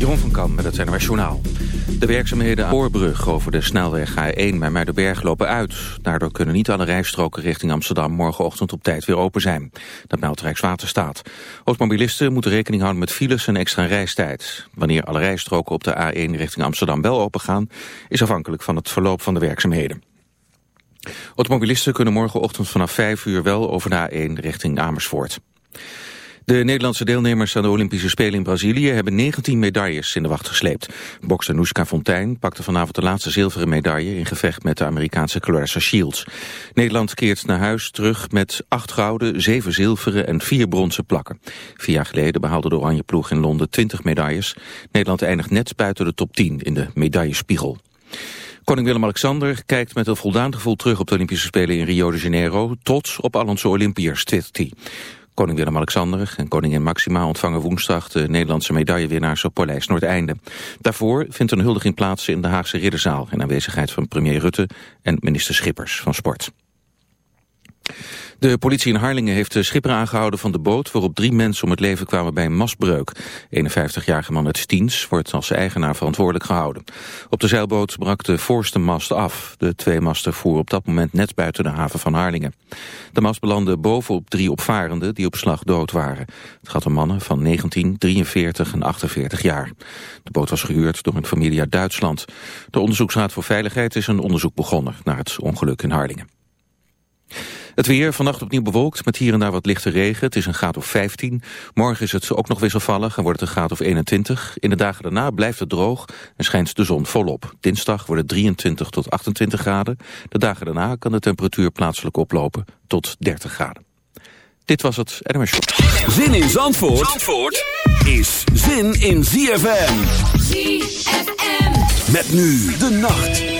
Jeroen van Kam met het NOS Journaal. De werkzaamheden aan de Oorbrug over de snelweg A1 bij Muidenberg lopen uit. Daardoor kunnen niet alle rijstroken richting Amsterdam morgenochtend op tijd weer open zijn. Dat meldt Rijkswaterstaat. Automobilisten moeten rekening houden met files en extra reistijd. Wanneer alle rijstroken op de A1 richting Amsterdam wel open gaan... is afhankelijk van het verloop van de werkzaamheden. Automobilisten kunnen morgenochtend vanaf 5 uur wel over de A1 richting Amersfoort. De Nederlandse deelnemers aan de Olympische Spelen in Brazilië hebben 19 medailles in de wacht gesleept. Bokser Noeska Fontijn pakte vanavond de laatste zilveren medaille in gevecht met de Amerikaanse Clarissa Shields. Nederland keert naar huis terug met 8 gouden, 7 zilveren en 4 bronzen plakken. Vier jaar geleden behaalde de Oranje ploeg in Londen 20 medailles. Nederland eindigt net buiten de top 10 in de medaillespiegel. Koning Willem-Alexander kijkt met een voldaan gevoel terug op de Olympische Spelen in Rio de Janeiro. Trots op al onze Olympiërs, twittert hij. Koning Willem-Alexander en koningin Maxima ontvangen woensdag de Nederlandse medaillewinnaars op Paleis Noordeinde. Daarvoor vindt een huldiging plaats in de Haagse Ridderzaal in aanwezigheid van premier Rutte en minister Schippers van Sport. De politie in Harlingen heeft de schipper aangehouden van de boot... waarop drie mensen om het leven kwamen bij een mastbreuk. 51-jarige man uit Stiens wordt als eigenaar verantwoordelijk gehouden. Op de zeilboot brak de voorste mast af. De twee masten voeren op dat moment net buiten de haven van Harlingen. De mast belandde bovenop drie opvarenden die op slag dood waren. Het gaat om mannen van 19, 43 en 48 jaar. De boot was gehuurd door een familie uit Duitsland. De Onderzoeksraad voor Veiligheid is een onderzoek begonnen... naar het ongeluk in Harlingen. Het weer vannacht opnieuw bewolkt met hier en daar wat lichte regen. Het is een graad of 15. Morgen is het ook nog wisselvallig en wordt het een graad of 21. In de dagen daarna blijft het droog en schijnt de zon volop. Dinsdag wordt het 23 tot 28 graden. De dagen daarna kan de temperatuur plaatselijk oplopen tot 30 graden. Dit was het NMS Show. Zin in Zandvoort, Zandvoort is zin in ZFM. ZFM. Met nu de nacht.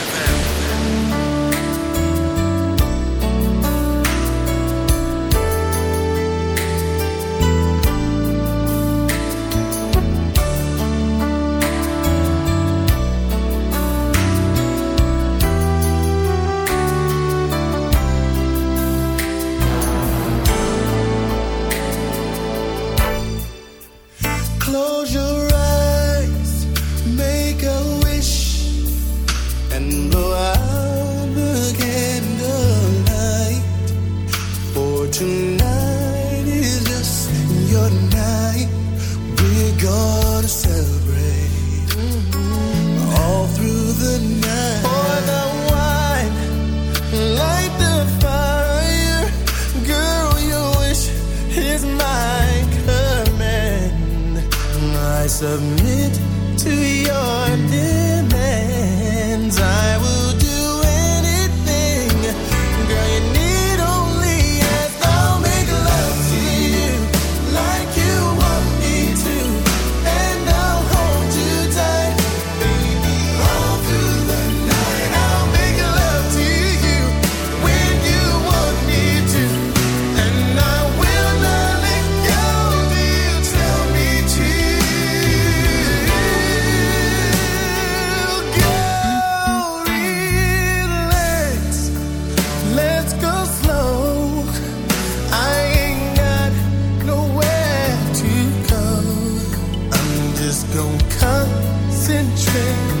concentrate.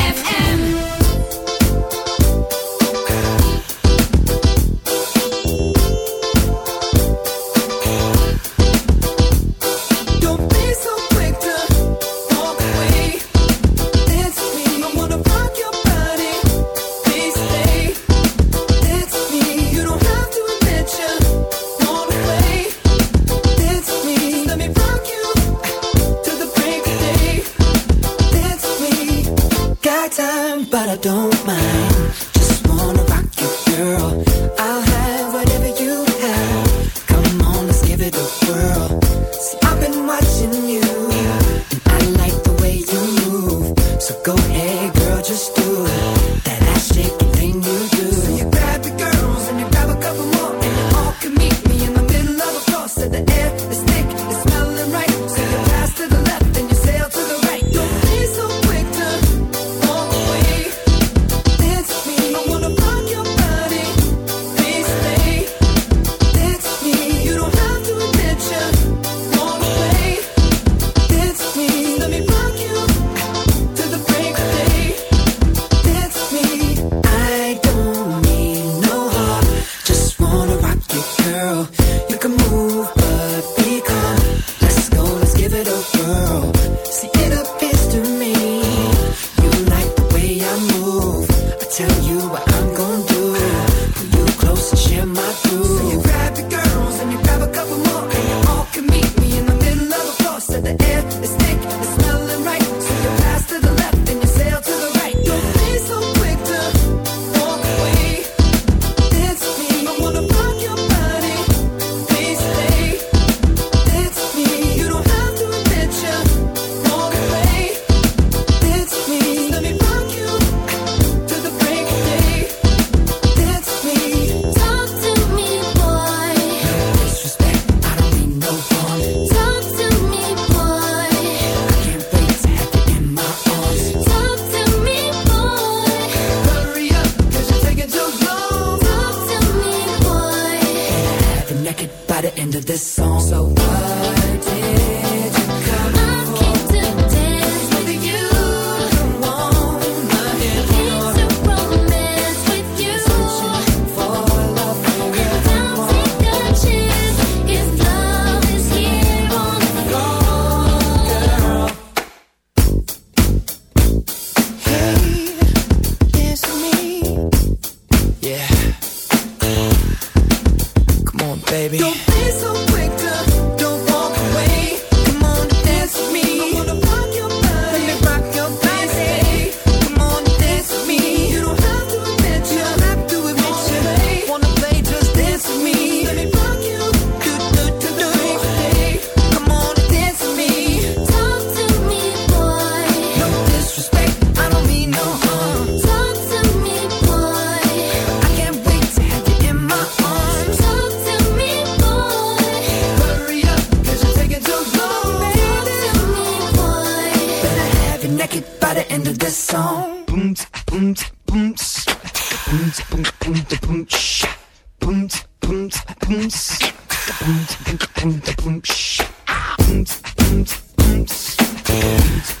Bums, bums, bums, bums.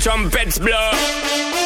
Trumpets blow.